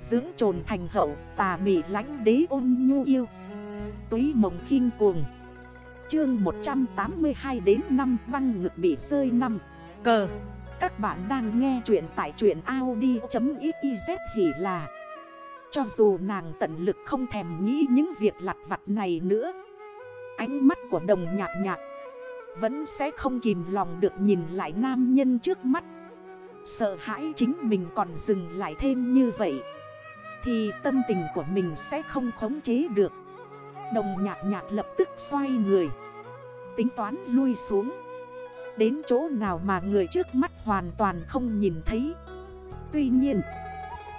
Dưỡng trồn thành hậu, tà mị lánh đế ôn nhu yêu. Túy mộng khinh cuồng. Chương 182 đến 5 băng ngực bị rơi năm. Cờ. Các bạn đang nghe chuyện tại chuyện Audi.xyz hỉ là. Cho dù nàng tận lực không thèm nghĩ những việc lặt vặt này nữa, Ánh mắt của đồng nhạc nhạc Vẫn sẽ không kìm lòng được nhìn lại nam nhân trước mắt. Sợ hãi chính mình còn dừng lại thêm như vậy. Thì tâm tình của mình sẽ không khống chế được. Đồng nhạc nhạc lập tức xoay người. Tính toán lui xuống. Đến chỗ nào mà người trước mắt hoàn toàn không nhìn thấy. Tuy nhiên,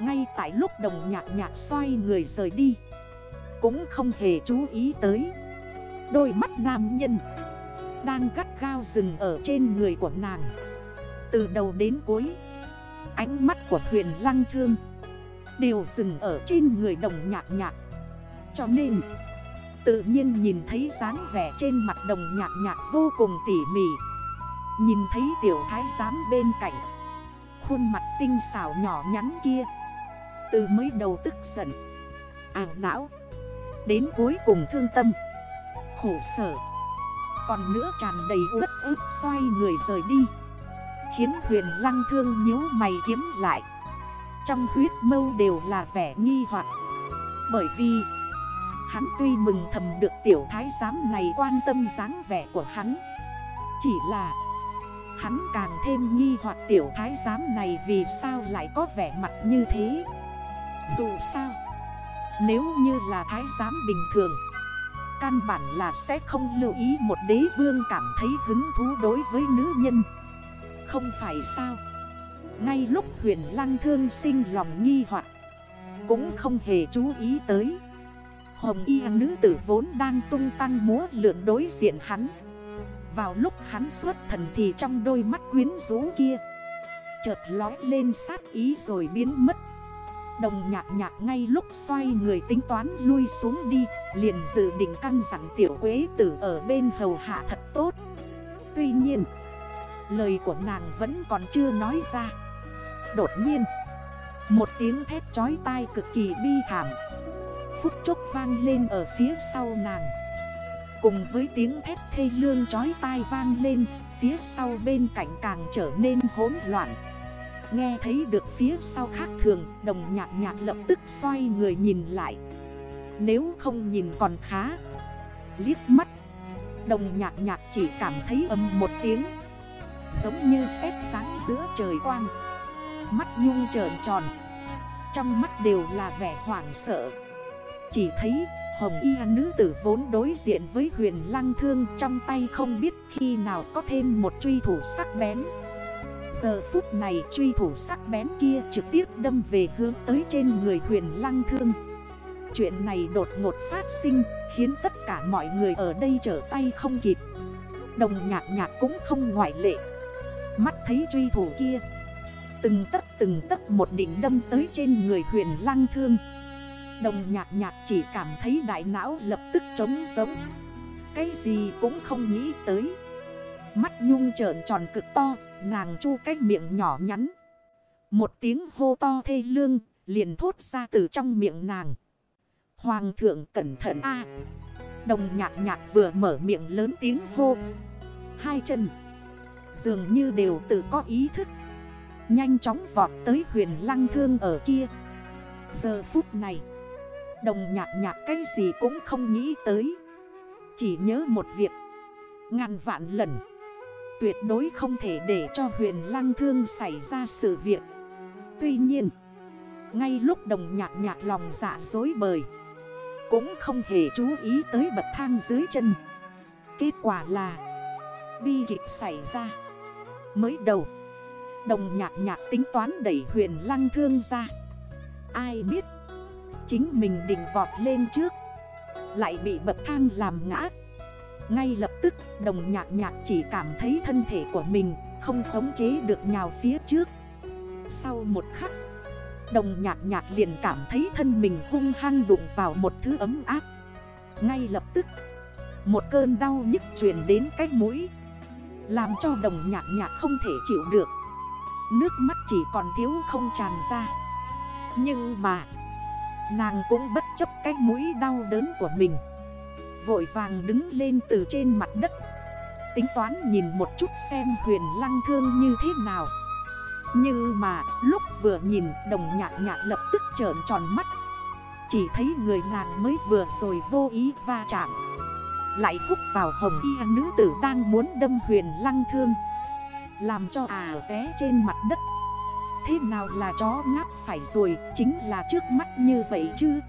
Ngay tại lúc đồng nhạc nhạc xoay người rời đi, Cũng không hề chú ý tới. Đôi mắt nam nhân Đang gắt gao rừng ở trên người của nàng. Từ đầu đến cuối, Ánh mắt của thuyền lăng thương Đều dừng ở trên người đồng nhạc nhạc. Cho nên, Tự nhiên nhìn thấy dáng vẻ trên mặt đồng nhạc nhạc vô cùng tỉ mỉ. Nhìn thấy tiểu thái giám bên cạnh, Khuôn mặt tinh xảo nhỏ nhắn kia, Từ mới đầu tức giận, Ảo não, Đến cuối cùng thương tâm, Khổ sở. Còn nữa tràn đầy ướt ướt xoay người rời đi, Khiến huyền lăng thương nhíu mày kiếm lại. Trong huyết mâu đều là vẻ nghi hoặc. Bởi vì, Hắn tuy mừng thầm được tiểu thái giám này quan tâm dáng vẻ của hắn, Chỉ là Hắn càng thêm nghi hoặc tiểu thái giám này vì sao lại có vẻ mặt như thế. Dù sao, Nếu như là thái giám bình thường, Căn bản là sẽ không lưu ý một đế vương cảm thấy hứng thú đối với nữ nhân. Không phải sao? Ngay lúc huyền lăng thương sinh lòng nghi hoặc, Cũng không hề chú ý tới. Hồng y nữ tử vốn đang tung tăng múa lượn đối diện hắn. Vào lúc hắn xuất thần thì trong đôi mắt quyến rũ kia, Chợt lói lên sát ý rồi biến mất. Đồng nhạc nhạc ngay lúc xoay người tính toán lui xuống đi, Liền dự định căn dặn tiểu quế tử ở bên hầu hạ thật tốt. Tuy nhiên, Lời của nàng vẫn còn chưa nói ra. Đột nhiên. Một tiếng thét chói tai cực kỳ bi thảm. Phút chốc vang lên ở phía sau nàng. Cùng với tiếng thét thê lương chói tai vang lên, Phía sau bên cạnh càng trở nên hỗn loạn. Nghe thấy được phía sau khác thường, Đồng nhạc nhạc lập tức xoay người nhìn lại. Nếu không nhìn còn khá. Liếc mắt. Đồng nhạc nhạc chỉ cảm thấy âm một tiếng. Giống như sét sáng giữa trời quang. Mắt nhung trờn tròn. Trong mắt đều là vẻ hoảng sợ. Chỉ thấy hồng y nữ tử vốn đối diện với huyền lăng thương trong tay không biết khi nào có thêm một truy thủ sắc bén. Giờ phút này truy thủ sắc bén kia trực tiếp đâm về hướng tới trên người huyền lăng thương. Chuyện này đột ngột phát sinh, khiến tất cả mọi người ở đây trở tay không kịp. Đồng nhạc nhạc cũng không ngoại lệ. Mắt thấy truy thủ kia Từng tấc từng tấc một đỉnh đâm tới trên người huyền lăng thương. Đồng nhạc nhạc chỉ cảm thấy đại não lập tức trống sống Cái gì cũng không nghĩ tới. Mắt nhung trởn tròn cực to, Nàng chu cái miệng nhỏ nhắn. Một tiếng hô to thê lương, Liền thốt ra từ trong miệng nàng. Hoàng thượng cẩn thận a. Đồng nhạc nhạc vừa mở miệng lớn tiếng hô. Hai chân. Dường như đều tự có ý thức. Nhanh chóng vọt tới huyền lăng thương ở kia. Giờ phút này, Đồng nhạc nhạc cái gì cũng không nghĩ tới. Chỉ nhớ một việc, Ngàn vạn lần, Tuyệt đối không thể để cho huyền lăng thương xảy ra sự việc. Tuy nhiên, Ngay lúc đồng nhạc nhạc lòng dạ dối bời, Cũng không hề chú ý tới bậc thang dưới chân. Kết quả là Bi kịch xảy ra. Mới đầu Đồng nhạc nhạc tính toán đẩy huyền lăng thương ra. Ai biết, Chính mình định vọt lên trước, Lại bị bậc thang làm ngã. Ngay lập tức, đồng nhạc nhạc chỉ cảm thấy thân thể của mình Không khống chế được nhào phía trước. Sau một khắc, Đồng nhạc nhạc liền cảm thấy thân mình hung hăng đụng vào một thứ ấm áp. Ngay lập tức, Một cơn đau nhức truyền đến cái mũi, Làm cho đồng nhạc nhạc không thể chịu được. Nước mắt chỉ còn thiếu không tràn ra. Nhưng mà, Nàng cũng bất chấp cái mũi đau đớn của mình. Vội vàng đứng lên từ trên mặt đất. Tính toán nhìn một chút xem huyền lăng thương như thế nào. Nhưng mà lúc vừa nhìn, đồng nhạc nhạc lập tức trởn tròn mắt. Chỉ thấy người nàng mới vừa rồi vô ý va chạm. Lại hút vào hồng y nữ tử đang muốn đâm huyền lăng thương. Làm cho à té trên mặt đất. Thế nào là chó ngáp phải rồi, Chính là trước mắt như vậy chứ.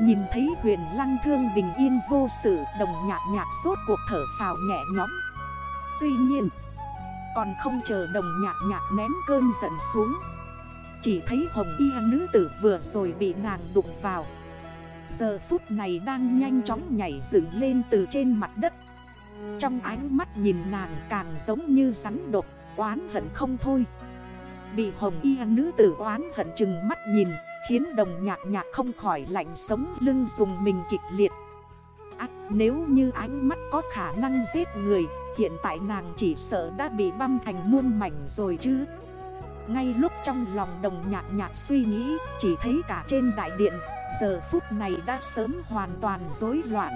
Nhìn thấy huyền lăng thương bình yên vô sự, Đồng nhạc nhạc suốt cuộc thở phào nhẹ nhõm. Tuy nhiên, Còn không chờ đồng nhạc nhạc nén cơn giận xuống. Chỉ thấy hồng y nữ tử vừa rồi bị nàng đụng vào. Giờ phút này đang nhanh chóng nhảy dựng lên từ trên mặt đất. Trong ánh mắt nhìn nàng càng giống như rắn độc Oán hận không thôi. Bị hồng y nữ tử oán hận chừng mắt nhìn Khiến đồng nhạc nhạc không khỏi lạnh sống lưng dùng mình kịch liệt. À, Nếu như ánh mắt có khả năng giết người Hiện tại nàng chỉ sợ đã bị băm thành muôn mảnh rồi chứ. Ngay lúc trong lòng đồng nhạc nhạc suy nghĩ Chỉ thấy cả trên đại điện Giờ phút này đã sớm hoàn toàn rối loạn.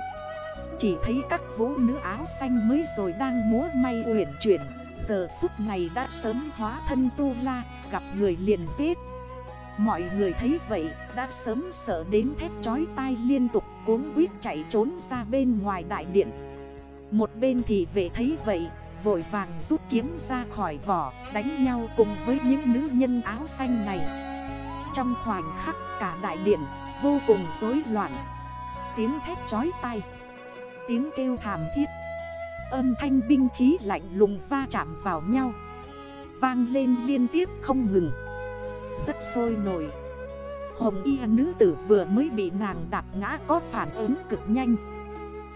Chỉ thấy các vũ nữ áo xanh mới rồi đang múa may uyển chuyển. Giờ phút này đã sớm hóa thân tu la, Gặp người liền giết. Mọi người thấy vậy, đã sớm sợ đến thét chói tai liên tục cuốn quýt chạy trốn ra bên ngoài đại điện. Một bên thì vệ thấy vậy, Vội vàng rút kiếm ra khỏi vỏ, Đánh nhau cùng với những nữ nhân áo xanh này. Trong khoảnh khắc cả đại điện vô cùng rối loạn. Tiếng thét chói tai Tiếng kêu thảm thiết. Âm thanh binh khí lạnh lùng va chạm vào nhau. Vang lên liên tiếp không ngừng. Rất sôi nổi. Hồng y nữ tử vừa mới bị nàng đạp ngã có phản ứng cực nhanh.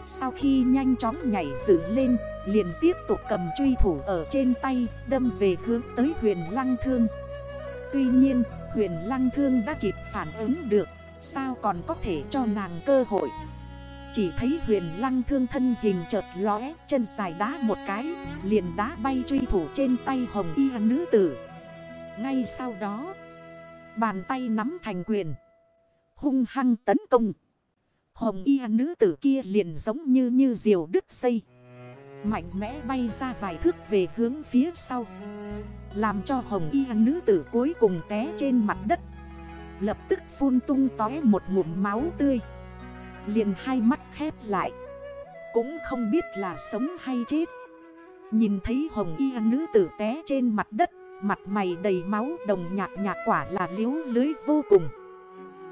Sau khi nhanh chóng nhảy dựng lên, Liền tiếp tục cầm truy thủ ở trên tay, Đâm về hướng tới huyền lăng thương. Tuy nhiên, huyền lăng thương đã kịp phản ứng được, Sao còn có thể cho nàng cơ hội? Chỉ thấy huyền lăng thương thân hình chợt lóe, Chân dài đá một cái, Liền đá bay truy thủ trên tay hồng y nữ tử. Ngay sau đó, Bàn tay nắm thành quyền, Hung hăng tấn công. Hồng y nữ tử kia liền giống như như diều đứt dây, Mạnh mẽ bay ra vài thước về hướng phía sau, Làm cho hồng y nữ tử cuối cùng té trên mặt đất, Lập tức phun tung tói một ngụm máu tươi. Liền hai mắt khép lại. Cũng không biết là sống hay chết. Nhìn thấy hồng y nữ tử té trên mặt đất, Mặt mày đầy máu đồng nhạc nhạc quả là liếu lưới vô cùng.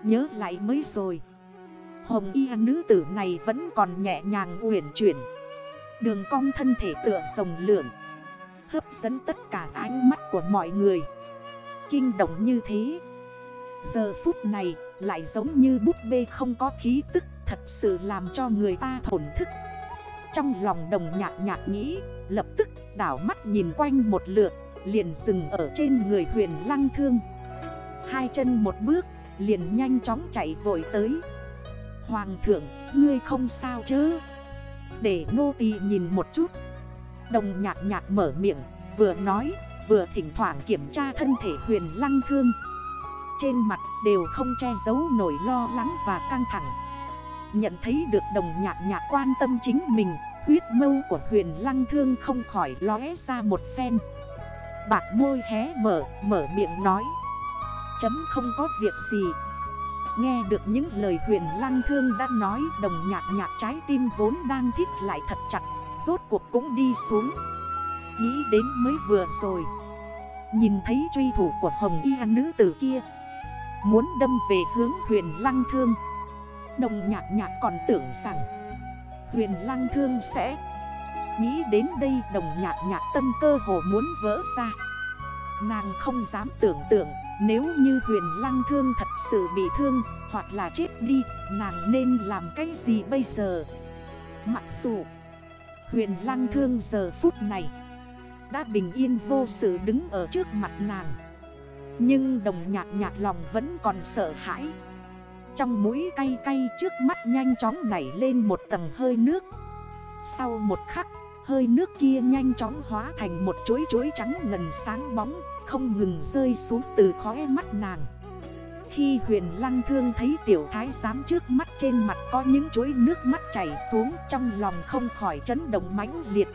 Nhớ lại mới rồi. Hồng y nữ tử này vẫn còn nhẹ nhàng uyển chuyển. Đường cong thân thể tựa sồng lượn, Hấp dẫn tất cả ánh mắt của mọi người. Kinh động như thế, Giờ phút này lại giống như bút bê không có khí tức. Thật sự làm cho người ta thổn thức. Trong lòng đồng nhạc nhạc nghĩ, Lập tức đảo mắt nhìn quanh một lượt, Liền dừng ở trên người huyền lăng thương. Hai chân một bước, Liền nhanh chóng chạy vội tới. Hoàng thượng, Ngươi không sao chứ? Để nô tỳ nhìn một chút. Đồng nhạc nhạc mở miệng, Vừa nói, Vừa thỉnh thoảng kiểm tra thân thể huyền lăng thương. Trên mặt đều không che giấu nổi lo lắng và căng thẳng. Nhận thấy được đồng nhạc nhạc quan tâm chính mình Huyết mâu của huyền lăng thương không khỏi lóe ra một phen. Bạc môi hé mở, mở miệng nói Chấm không có việc gì. Nghe được những lời huyền lăng thương đã nói Đồng nhạc nhạc trái tim vốn đang thích lại thật chặt Rốt cuộc cũng đi xuống. Nghĩ đến mới vừa rồi Nhìn thấy truy thủ của hồng y nữ tử kia Muốn đâm về hướng huyền lăng thương. Đồng nhạc nhạc còn tưởng rằng Huyền lăng thương sẽ Nghĩ đến đây. Đồng nhạc nhạc tâm cơ hồ muốn vỡ ra. Nàng không dám tưởng tượng Nếu như huyền lăng thương thật sự bị thương Hoặc là chết đi, Nàng nên làm cái gì bây giờ? Mặc dù Huyền lăng thương giờ phút này Đã bình yên vô sự đứng ở trước mặt nàng, Nhưng đồng nhạc nhạc lòng vẫn còn sợ hãi trong mũi cay cay trước mắt nhanh chóng nảy lên một tầng hơi nước. Sau một khắc, Hơi nước kia nhanh chóng hóa thành một chuối chuối trắng ngần sáng bóng, Không ngừng rơi xuống từ khóe mắt nàng. Khi huyền lăng thương thấy tiểu thái giám trước mắt trên mặt có những chuỗi nước mắt chảy xuống Trong lòng không khỏi chấn động mãnh liệt.